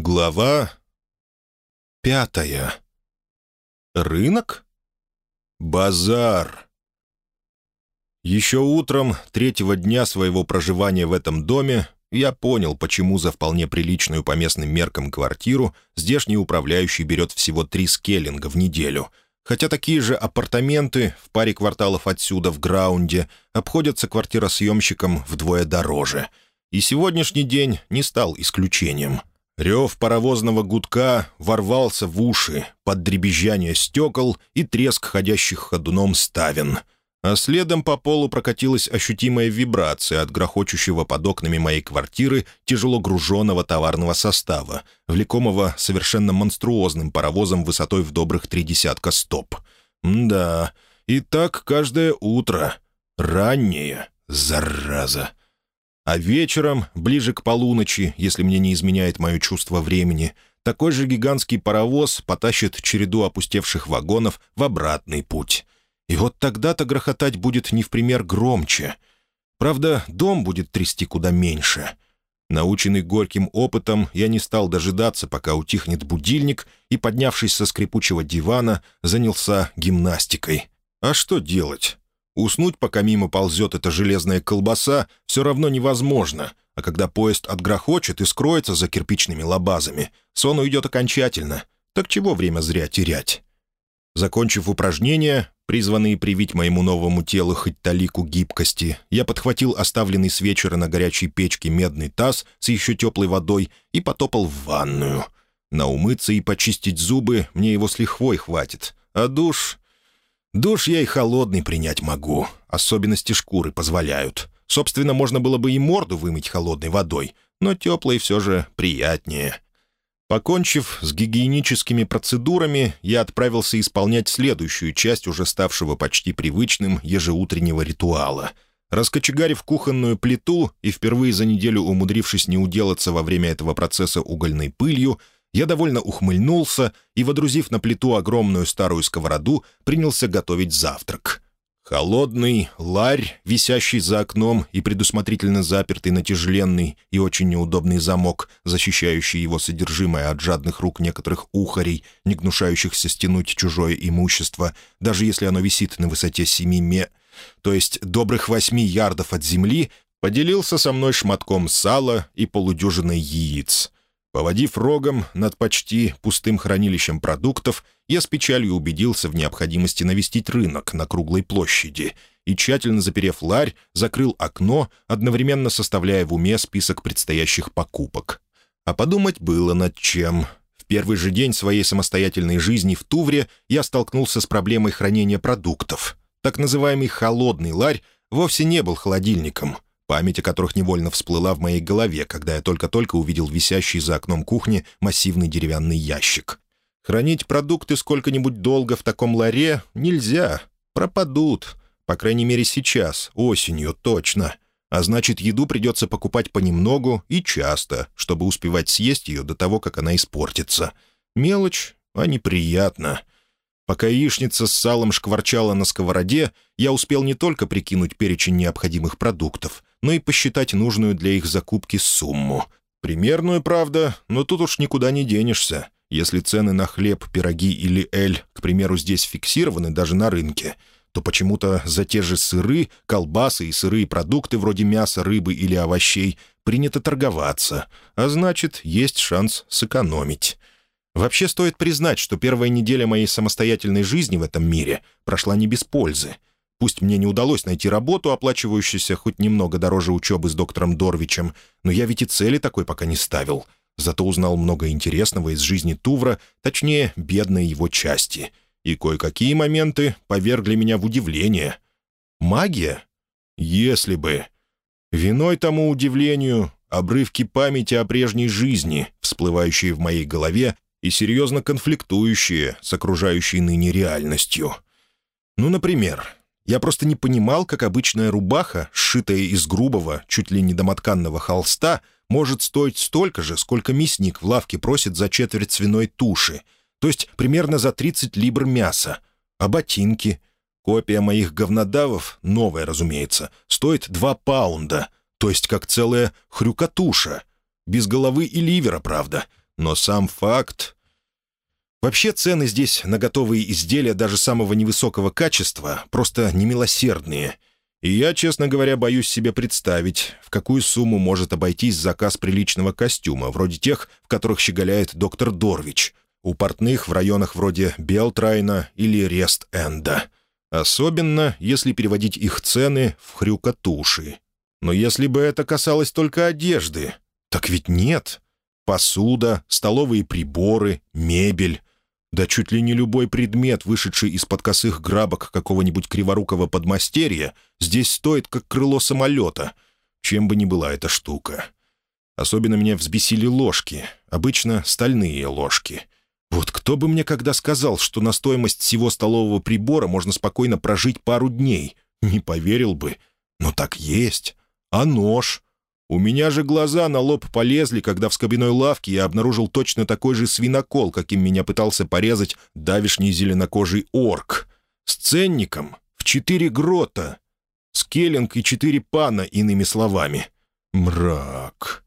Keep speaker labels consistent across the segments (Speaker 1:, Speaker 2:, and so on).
Speaker 1: Глава пятая. Рынок? Базар. Еще утром третьего дня своего проживания в этом доме я понял, почему за вполне приличную по местным меркам квартиру здешний управляющий берет всего три скеллинга в неделю, хотя такие же апартаменты в паре кварталов отсюда, в Граунде, обходятся квартиросъемщикам вдвое дороже. И сегодняшний день не стал исключением — Рев паровозного гудка ворвался в уши под дребезжание стекол и треск ходящих ходуном ставен. А следом по полу прокатилась ощутимая вибрация от грохочущего под окнами моей квартиры тяжело груженного товарного состава, влекомого совершенно монструозным паровозом высотой в добрых три десятка стоп. да, и так каждое утро. Раннее, зараза. А вечером, ближе к полуночи, если мне не изменяет мое чувство времени, такой же гигантский паровоз потащит череду опустевших вагонов в обратный путь. И вот тогда-то грохотать будет не в пример громче. Правда, дом будет трясти куда меньше. Наученный горьким опытом, я не стал дожидаться, пока утихнет будильник, и, поднявшись со скрипучего дивана, занялся гимнастикой. А что делать? Уснуть, пока мимо ползет эта железная колбаса, все равно невозможно, а когда поезд отгрохочет и скроется за кирпичными лабазами, сон уйдет окончательно. Так чего время зря терять? Закончив упражнения, призванные привить моему новому телу хоть талику гибкости, я подхватил оставленный с вечера на горячей печке медный таз с еще теплой водой и потопал в ванную. На умыться и почистить зубы мне его с лихвой хватит, а душ... Душ я и холодный принять могу, особенности шкуры позволяют. Собственно, можно было бы и морду вымыть холодной водой, но теплой все же приятнее. Покончив с гигиеническими процедурами, я отправился исполнять следующую часть уже ставшего почти привычным ежеутреннего ритуала. Раскочегарив кухонную плиту и впервые за неделю умудрившись не уделаться во время этого процесса угольной пылью, я довольно ухмыльнулся и, водрузив на плиту огромную старую сковороду, принялся готовить завтрак. Холодный ларь, висящий за окном и предусмотрительно запертый на тяжеленный и очень неудобный замок, защищающий его содержимое от жадных рук некоторых ухарей, не гнушающихся стянуть чужое имущество, даже если оно висит на высоте семи ме... то есть добрых восьми ярдов от земли, поделился со мной шматком сала и полудюжиной яиц — Поводив рогом над почти пустым хранилищем продуктов, я с печалью убедился в необходимости навестить рынок на круглой площади и, тщательно заперев ларь, закрыл окно, одновременно составляя в уме список предстоящих покупок. А подумать было над чем. В первый же день своей самостоятельной жизни в Тувре я столкнулся с проблемой хранения продуктов. Так называемый «холодный ларь» вовсе не был холодильником — память о которых невольно всплыла в моей голове, когда я только-только увидел висящий за окном кухни массивный деревянный ящик. Хранить продукты сколько-нибудь долго в таком ларе нельзя. Пропадут. По крайней мере, сейчас, осенью, точно. А значит, еду придется покупать понемногу и часто, чтобы успевать съесть ее до того, как она испортится. Мелочь, а неприятно. Пока яичница с салом шкварчала на сковороде, я успел не только прикинуть перечень необходимых продуктов, но и посчитать нужную для их закупки сумму. Примерную, правда, но тут уж никуда не денешься. Если цены на хлеб, пироги или эль, к примеру, здесь фиксированы даже на рынке, то почему-то за те же сыры, колбасы и сырые продукты вроде мяса, рыбы или овощей принято торговаться, а значит, есть шанс сэкономить. Вообще стоит признать, что первая неделя моей самостоятельной жизни в этом мире прошла не без пользы — Пусть мне не удалось найти работу, оплачивающуюся хоть немного дороже учебы с доктором Дорвичем, но я ведь и цели такой пока не ставил. Зато узнал много интересного из жизни Тувра, точнее, бедной его части. И кое-какие моменты повергли меня в удивление. Магия? Если бы. Виной тому удивлению обрывки памяти о прежней жизни, всплывающие в моей голове и серьезно конфликтующие с окружающей ныне реальностью. Ну, например, я просто не понимал, как обычная рубаха, сшитая из грубого, чуть ли не домотканного холста, может стоить столько же, сколько мясник в лавке просит за четверть свиной туши, то есть примерно за 30 либр мяса. А ботинки? Копия моих говнодавов, новая, разумеется, стоит 2 паунда, то есть как целая хрюкотуша. Без головы и ливера, правда. Но сам факт... Вообще цены здесь на готовые изделия даже самого невысокого качества просто немилосердные. И я, честно говоря, боюсь себе представить, в какую сумму может обойтись заказ приличного костюма, вроде тех, в которых щеголяет доктор Дорвич, у портных в районах вроде Белтрайна или Рест-Энда. Особенно, если переводить их цены в хрюкотуши. Но если бы это касалось только одежды, так ведь нет. Посуда, столовые приборы, мебель. Да чуть ли не любой предмет, вышедший из-под косых грабок какого-нибудь криворукого подмастерья, здесь стоит как крыло самолета, чем бы ни была эта штука. Особенно меня взбесили ложки, обычно стальные ложки. Вот кто бы мне когда сказал, что на стоимость всего столового прибора можно спокойно прожить пару дней? Не поверил бы. Но так есть. А нож? У меня же глаза на лоб полезли, когда в скобяной лавке я обнаружил точно такой же свинокол, каким меня пытался порезать давишний зеленокожий орк. С ценником в четыре грота. Скеллинг и четыре пана, иными словами. Мрак.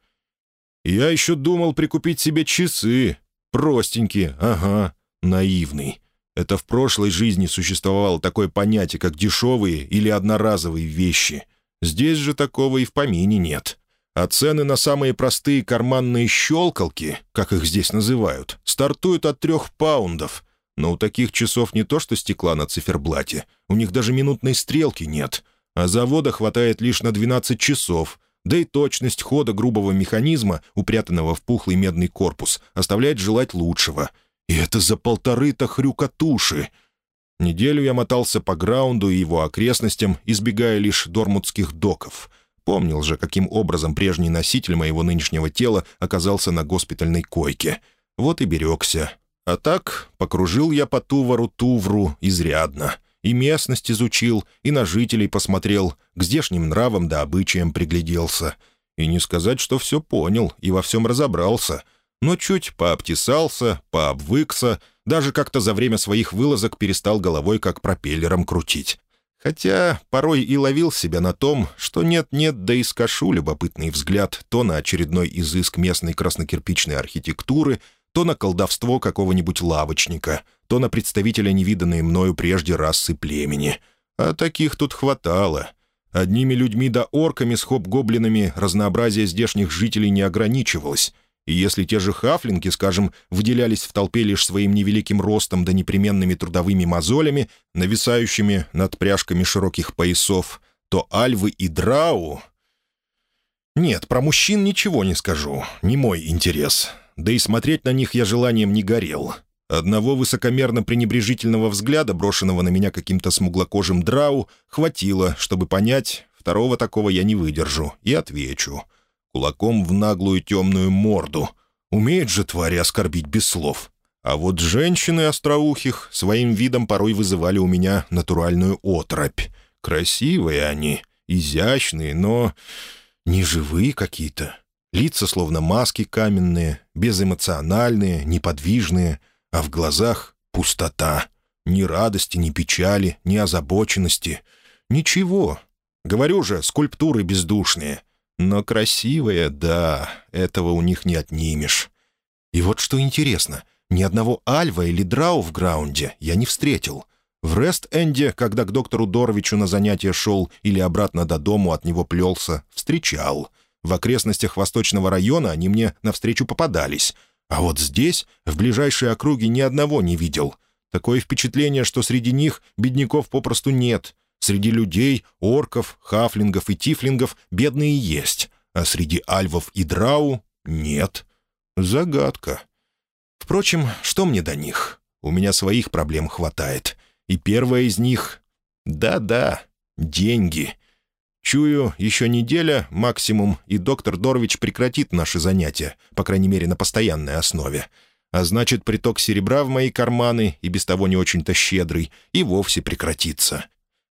Speaker 1: Я еще думал прикупить себе часы. Простенькие, ага, наивный. Это в прошлой жизни существовало такое понятие, как дешевые или одноразовые вещи. Здесь же такого и в помине нет а цены на самые простые карманные щелкалки, как их здесь называют, стартуют от трех паундов. Но у таких часов не то что стекла на циферблате, у них даже минутной стрелки нет, а завода хватает лишь на 12 часов, да и точность хода грубого механизма, упрятанного в пухлый медный корпус, оставляет желать лучшего. И это за полторы-то хрюкотуши. Неделю я мотался по граунду и его окрестностям, избегая лишь дормутских доков — Помнил же, каким образом прежний носитель моего нынешнего тела оказался на госпитальной койке. Вот и берегся. А так, покружил я по Тувару-Тувру изрядно. И местность изучил, и на жителей посмотрел, к здешним нравам да обычаям пригляделся. И не сказать, что все понял и во всем разобрался, но чуть пообтесался, пообвыкся, даже как-то за время своих вылазок перестал головой как пропеллером крутить. Хотя порой и ловил себя на том, что нет-нет, да и скошу любопытный взгляд то на очередной изыск местной краснокирпичной архитектуры, то на колдовство какого-нибудь лавочника, то на представителя невиданной мною прежде расы племени. А таких тут хватало. Одними людьми да орками с хоп-гоблинами разнообразие здешних жителей не ограничивалось — и если те же хафлинги, скажем, выделялись в толпе лишь своим невеликим ростом да непременными трудовыми мозолями, нависающими над пряжками широких поясов, то альвы и драу... Нет, про мужчин ничего не скажу, не мой интерес. Да и смотреть на них я желанием не горел. Одного высокомерно-пренебрежительного взгляда, брошенного на меня каким-то смуглокожим драу, хватило, чтобы понять, второго такого я не выдержу, и отвечу — кулаком в наглую темную морду. Умеет же твари оскорбить без слов. А вот женщины остроухих своим видом порой вызывали у меня натуральную отропь. Красивые они, изящные, но неживые какие-то. Лица словно маски каменные, безэмоциональные, неподвижные, а в глазах пустота. Ни радости, ни печали, ни озабоченности. Ничего. Говорю же, скульптуры бездушные. Но красивая, да, этого у них не отнимешь. И вот что интересно, ни одного Альва или Драу в граунде я не встретил. В Рест-Энде, когда к доктору Доровичу на занятия шел или обратно до дому от него плелся, встречал. В окрестностях Восточного района они мне навстречу попадались. А вот здесь, в ближайшей округе, ни одного не видел. Такое впечатление, что среди них бедняков попросту нет. Среди людей, орков, хафлингов и тифлингов бедные есть, а среди альвов и драу — нет. Загадка. Впрочем, что мне до них? У меня своих проблем хватает. И первая из них — да-да, деньги. Чую, еще неделя, максимум, и доктор Дорвич прекратит наши занятия, по крайней мере, на постоянной основе. А значит, приток серебра в мои карманы, и без того не очень-то щедрый, и вовсе прекратится.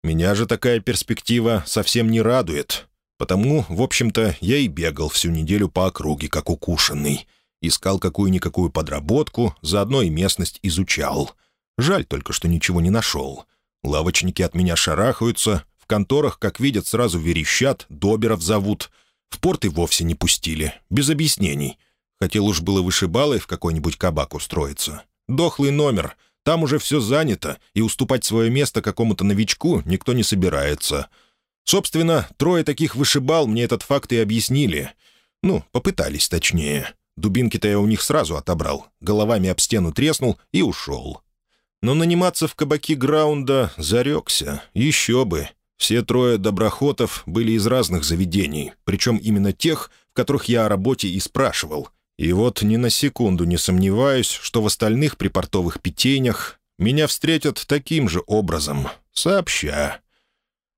Speaker 1: Меня же такая перспектива совсем не радует. Потому, в общем-то, я и бегал всю неделю по округе, как укушенный. Искал какую-никакую подработку, заодно и местность изучал. Жаль только, что ничего не нашел. Лавочники от меня шарахаются, в конторах, как видят, сразу верещат, доберов зовут. В порт и вовсе не пустили, без объяснений. Хотел уж было вышибалой в какой-нибудь кабак устроиться. Дохлый номер. Там уже все занято, и уступать свое место какому-то новичку никто не собирается. Собственно, трое таких вышибал мне этот факт и объяснили. Ну, попытались точнее. Дубинки-то я у них сразу отобрал, головами об стену треснул и ушел. Но наниматься в кабаки Граунда зарекся. Еще бы. Все трое доброхотов были из разных заведений, причем именно тех, в которых я о работе и спрашивал. И вот ни на секунду не сомневаюсь, что в остальных припортовых питейнях меня встретят таким же образом, сообща.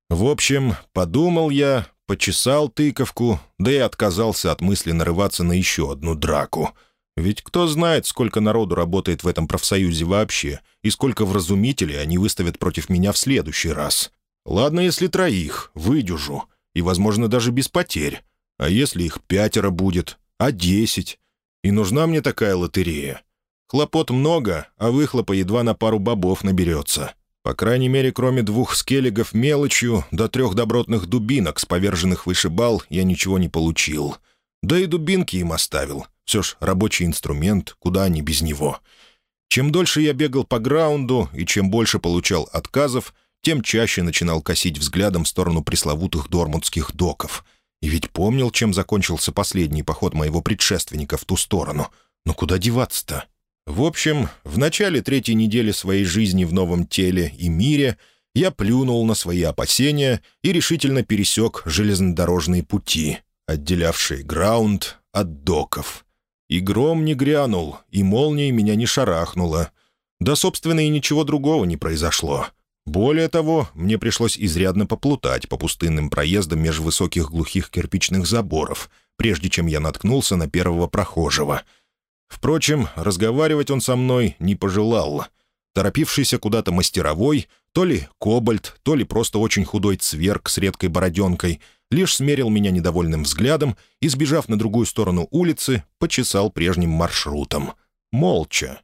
Speaker 1: В общем, подумал я, почесал тыковку, да и отказался от мысли нарываться на еще одну драку. Ведь кто знает, сколько народу работает в этом профсоюзе вообще, и сколько вразумителей они выставят против меня в следующий раз. Ладно, если троих, выдюжу, и, возможно, даже без потерь. А если их пятеро будет, а десять? И нужна мне такая лотерея. Хлопот много, а выхлопа едва на пару бобов наберется. По крайней мере, кроме двух скеллигов мелочью до трех добротных дубинок с поверженных вышибал я ничего не получил. Да и дубинки им оставил. Все ж рабочий инструмент, куда они без него. Чем дольше я бегал по граунду и чем больше получал отказов, тем чаще начинал косить взглядом в сторону пресловутых дормутских доков — и ведь помнил, чем закончился последний поход моего предшественника в ту сторону. Но куда деваться-то? В общем, в начале третьей недели своей жизни в новом теле и мире я плюнул на свои опасения и решительно пересек железнодорожные пути, отделявшие граунд от доков. И гром не грянул, и молнией меня не шарахнуло. Да, собственно, и ничего другого не произошло. Более того, мне пришлось изрядно поплутать по пустынным проездам меж высоких глухих кирпичных заборов, прежде чем я наткнулся на первого прохожего. Впрочем, разговаривать он со мной не пожелал. Торопившийся куда-то мастеровой, то ли кобальт, то ли просто очень худой цверк с редкой бороденкой, лишь смерил меня недовольным взглядом и, сбежав на другую сторону улицы, почесал прежним маршрутом. Молча.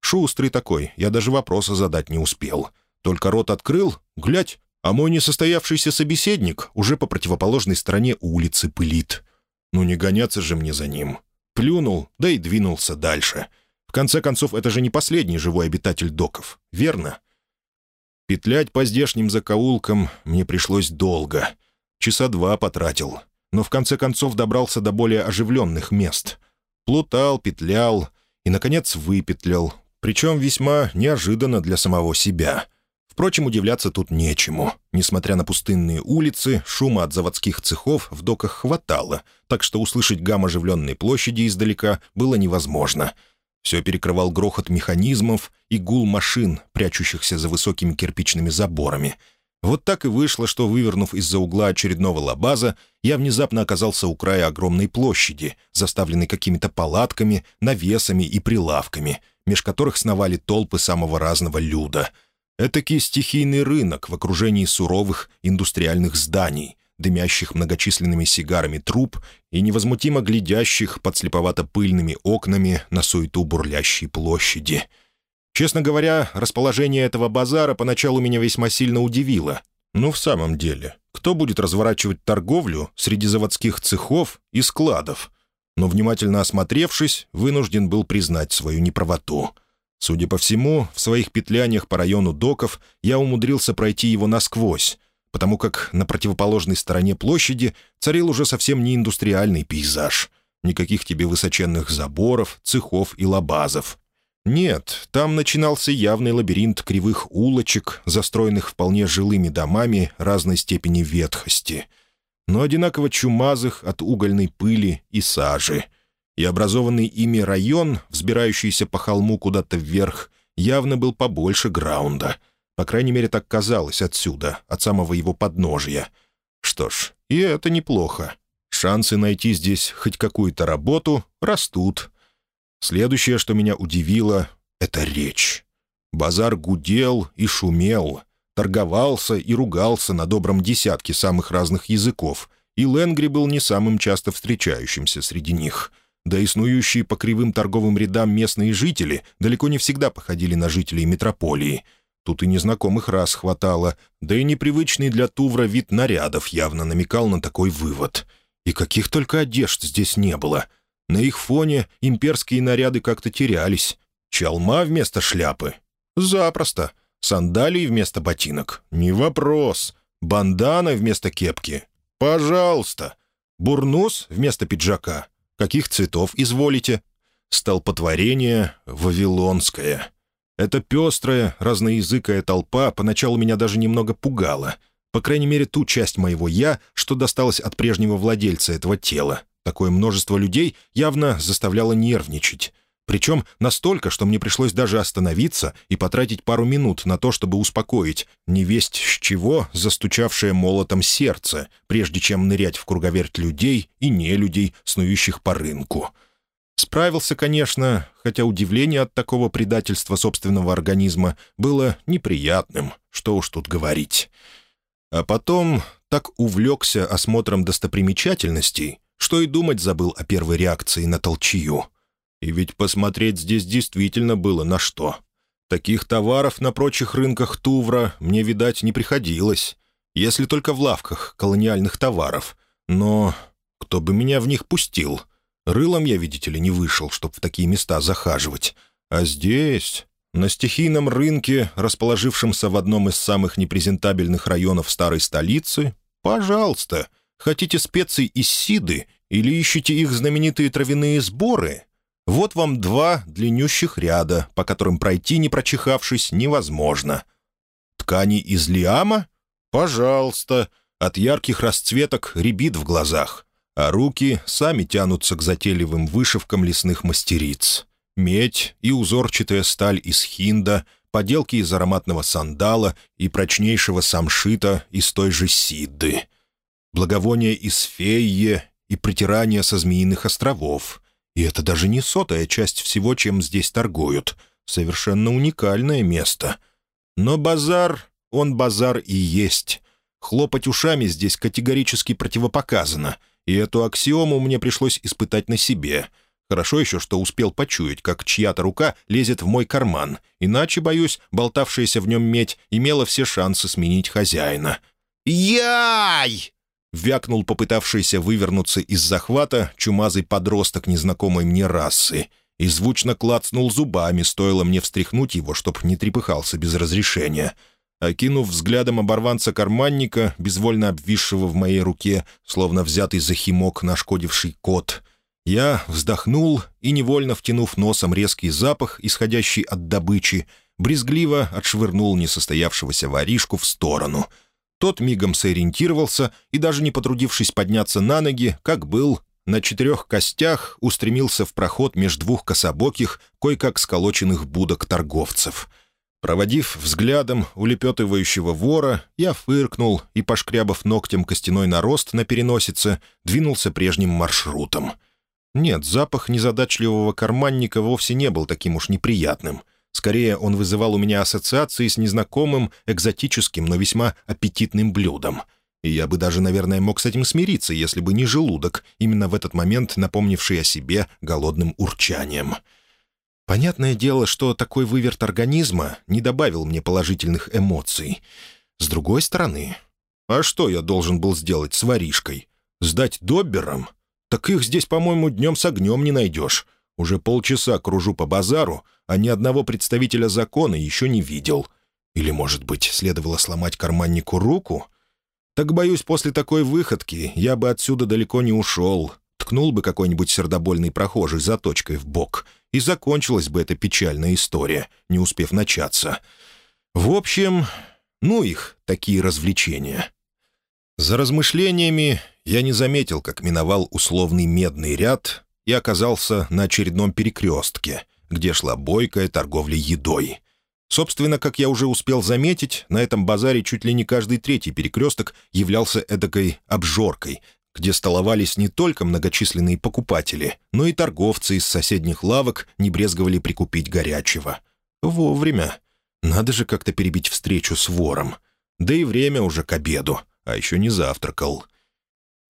Speaker 1: Шустрый такой, я даже вопроса задать не успел — только рот открыл, глядь, а мой несостоявшийся собеседник уже по противоположной стороне улицы пылит. Ну не гоняться же мне за ним. Плюнул, да и двинулся дальше. В конце концов, это же не последний живой обитатель доков, верно? Петлять по здешним закоулкам мне пришлось долго. Часа два потратил, но в конце концов добрался до более оживленных мест. Плутал, петлял и, наконец, выпетлял, причем весьма неожиданно для самого себя — Впрочем, удивляться тут нечему. Несмотря на пустынные улицы, шума от заводских цехов в доках хватало, так что услышать гам оживленной площади издалека было невозможно. Все перекрывал грохот механизмов и гул машин, прячущихся за высокими кирпичными заборами. Вот так и вышло, что, вывернув из-за угла очередного лабаза, я внезапно оказался у края огромной площади, заставленной какими-то палатками, навесами и прилавками, меж которых сновали толпы самого разного люда — Этакий стихийный рынок в окружении суровых индустриальных зданий, дымящих многочисленными сигарами труб и невозмутимо глядящих под слеповато-пыльными окнами на суету бурлящей площади. Честно говоря, расположение этого базара поначалу меня весьма сильно удивило. Ну, в самом деле, кто будет разворачивать торговлю среди заводских цехов и складов? Но, внимательно осмотревшись, вынужден был признать свою неправоту — Судя по всему, в своих петляниях по району доков я умудрился пройти его насквозь, потому как на противоположной стороне площади царил уже совсем не индустриальный пейзаж. Никаких тебе высоченных заборов, цехов и лабазов. Нет, там начинался явный лабиринт кривых улочек, застроенных вполне жилыми домами разной степени ветхости, но одинаково чумазых от угольной пыли и сажи — и образованный ими район, взбирающийся по холму куда-то вверх, явно был побольше граунда. По крайней мере, так казалось отсюда, от самого его подножья. Что ж, и это неплохо. Шансы найти здесь хоть какую-то работу растут. Следующее, что меня удивило, — это речь. Базар гудел и шумел, торговался и ругался на добром десятке самых разных языков, и Ленгри был не самым часто встречающимся среди них — да и снующие по кривым торговым рядам местные жители далеко не всегда походили на жителей метрополии. Тут и незнакомых раз хватало, да и непривычный для Тувра вид нарядов явно намекал на такой вывод. И каких только одежд здесь не было. На их фоне имперские наряды как-то терялись. Чалма вместо шляпы? Запросто. Сандалии вместо ботинок? Не вопрос. Бандана вместо кепки? Пожалуйста. Бурнус вместо пиджака? Каких цветов изволите? Столпотворение вавилонское. Эта пестрая, разноязыкая толпа поначалу меня даже немного пугала. По крайней мере, ту часть моего «я», что досталось от прежнего владельца этого тела. Такое множество людей явно заставляло нервничать. Причем настолько, что мне пришлось даже остановиться и потратить пару минут на то, чтобы успокоить невесть с чего застучавшее молотом сердце, прежде чем нырять в круговерть людей и не людей, снующих по рынку. Справился, конечно, хотя удивление от такого предательства собственного организма было неприятным, что уж тут говорить. А потом так увлекся осмотром достопримечательностей, что и думать забыл о первой реакции на толчью. И ведь посмотреть здесь действительно было на что. Таких товаров на прочих рынках Тувра мне, видать, не приходилось, если только в лавках колониальных товаров. Но кто бы меня в них пустил? Рылом я, видите ли, не вышел, чтобы в такие места захаживать. А здесь, на стихийном рынке, расположившемся в одном из самых непрезентабельных районов старой столицы, пожалуйста, хотите специй из Сиды или ищете их знаменитые травяные сборы? Вот вам два длиннющих ряда, по которым пройти, не прочихавшись, невозможно. Ткани из лиама? Пожалуйста. От ярких расцветок рябит в глазах, а руки сами тянутся к затейливым вышивкам лесных мастериц. Медь и узорчатая сталь из хинда, поделки из ароматного сандала и прочнейшего самшита из той же сидды. Благовония из фейе и притирания со змеиных островов — и это даже не сотая часть всего, чем здесь торгуют. Совершенно уникальное место. Но базар, он базар и есть. Хлопать ушами здесь категорически противопоказано, и эту аксиому мне пришлось испытать на себе. Хорошо еще, что успел почуять, как чья-то рука лезет в мой карман, иначе, боюсь, болтавшаяся в нем медь имела все шансы сменить хозяина. «Яй!» Вякнул попытавшийся вывернуться из захвата чумазый подросток незнакомой мне расы и звучно клацнул зубами, стоило мне встряхнуть его, чтоб не трепыхался без разрешения. Окинув взглядом оборванца-карманника, безвольно обвисшего в моей руке, словно взятый за химок нашкодивший кот, я вздохнул и, невольно втянув носом резкий запах, исходящий от добычи, брезгливо отшвырнул несостоявшегося воришку в сторону — тот мигом сориентировался и, даже не потрудившись подняться на ноги, как был, на четырех костях устремился в проход между двух кособоких, кое-как сколоченных будок торговцев. Проводив взглядом улепетывающего вора, я фыркнул и, пошкрябав ногтем костяной нарост на переносице, двинулся прежним маршрутом. Нет, запах незадачливого карманника вовсе не был таким уж неприятным. Скорее, он вызывал у меня ассоциации с незнакомым, экзотическим, но весьма аппетитным блюдом. И я бы даже, наверное, мог с этим смириться, если бы не желудок, именно в этот момент напомнивший о себе голодным урчанием. Понятное дело, что такой выверт организма не добавил мне положительных эмоций. С другой стороны, а что я должен был сделать с воришкой? Сдать добберам? Так их здесь, по-моему, днем с огнем не найдешь. Уже полчаса кружу по базару, а ни одного представителя закона еще не видел. Или, может быть, следовало сломать карманнику руку? Так, боюсь, после такой выходки я бы отсюда далеко не ушел. Ткнул бы какой-нибудь сердобольный прохожий заточкой в бок, и закончилась бы эта печальная история, не успев начаться. В общем, ну их, такие развлечения. За размышлениями я не заметил, как миновал условный медный ряд и оказался на очередном перекрестке, где шла бойкая торговля едой. Собственно, как я уже успел заметить, на этом базаре чуть ли не каждый третий перекресток являлся эдакой обжоркой, где столовались не только многочисленные покупатели, но и торговцы из соседних лавок не брезговали прикупить горячего. Вовремя. Надо же как-то перебить встречу с вором. Да и время уже к обеду, а еще не завтракал.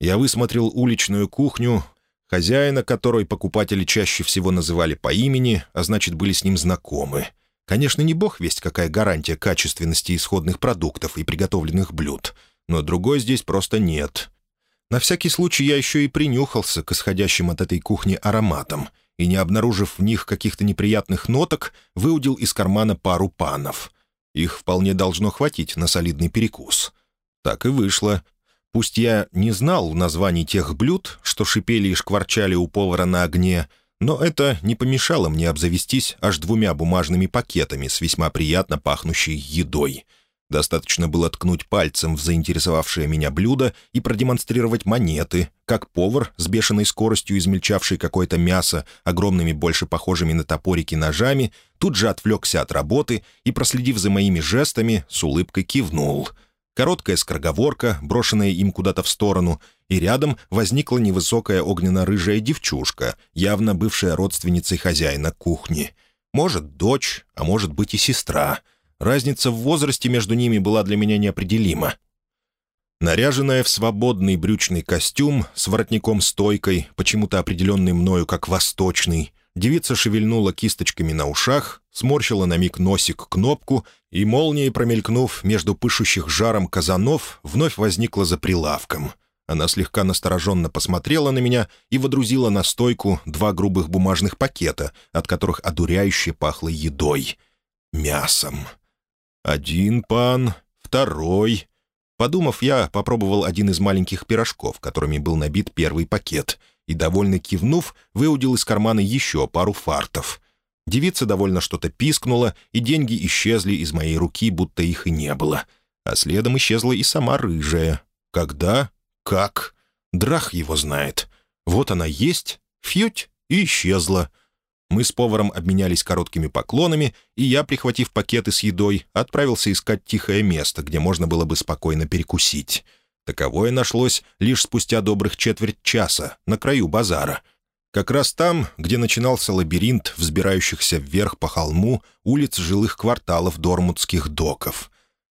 Speaker 1: Я высмотрел уличную кухню, хозяина которой покупатели чаще всего называли по имени, а значит, были с ним знакомы. Конечно, не бог весть, какая гарантия качественности исходных продуктов и приготовленных блюд, но другой здесь просто нет. На всякий случай я еще и принюхался к исходящим от этой кухни ароматам и, не обнаружив в них каких-то неприятных ноток, выудил из кармана пару панов. Их вполне должно хватить на солидный перекус. Так и вышло. Пусть я не знал названий тех блюд, что шипели и шкварчали у повара на огне, но это не помешало мне обзавестись аж двумя бумажными пакетами с весьма приятно пахнущей едой. Достаточно было ткнуть пальцем в заинтересовавшее меня блюдо и продемонстрировать монеты, как повар с бешеной скоростью измельчавший какое-то мясо, огромными больше похожими на топорики ножами, тут же отвлекся от работы и, проследив за моими жестами, с улыбкой кивнул — короткая скороговорка, брошенная им куда-то в сторону, и рядом возникла невысокая огненно-рыжая девчушка, явно бывшая родственницей хозяина кухни. Может, дочь, а может быть и сестра. Разница в возрасте между ними была для меня неопределима. Наряженная в свободный брючный костюм с воротником-стойкой, почему-то определенный мною как «восточный», Девица шевельнула кисточками на ушах, сморщила на миг носик кнопку и, молнией промелькнув между пышущих жаром казанов, вновь возникла за прилавком. Она слегка настороженно посмотрела на меня и водрузила на стойку два грубых бумажных пакета, от которых одуряюще пахло едой. Мясом. Один пан, второй. Подумав, я попробовал один из маленьких пирожков, которыми был набит первый пакет — и, довольно кивнув, выудил из кармана еще пару фартов. Девица довольно что-то пискнула, и деньги исчезли из моей руки, будто их и не было. А следом исчезла и сама рыжая. Когда? Как? Драх его знает. Вот она есть, фьють, и исчезла. Мы с поваром обменялись короткими поклонами, и я, прихватив пакеты с едой, отправился искать тихое место, где можно было бы спокойно перекусить. Таковое нашлось лишь спустя добрых четверть часа, на краю базара. Как раз там, где начинался лабиринт взбирающихся вверх по холму улиц жилых кварталов Дормутских доков.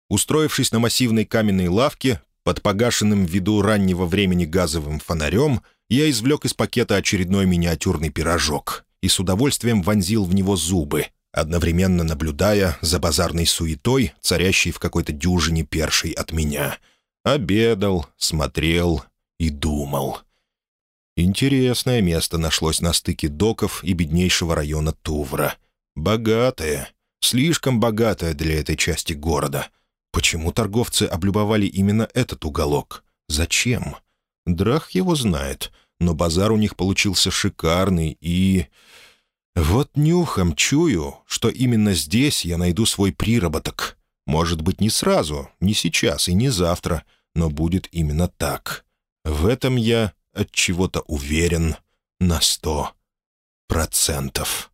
Speaker 1: Устроившись на массивной каменной лавке, под погашенным ввиду раннего времени газовым фонарем, я извлек из пакета очередной миниатюрный пирожок и с удовольствием вонзил в него зубы, одновременно наблюдая за базарной суетой, царящей в какой-то дюжине першей от меня — Обедал, смотрел и думал. Интересное место нашлось на стыке доков и беднейшего района Тувра. Богатое, слишком богатое для этой части города. Почему торговцы облюбовали именно этот уголок? Зачем? Драх его знает, но базар у них получился шикарный и... Вот нюхом чую, что именно здесь я найду свой приработок. Может быть, не сразу, не сейчас и не завтра, но будет именно так. В этом я от чего-то уверен на сто процентов.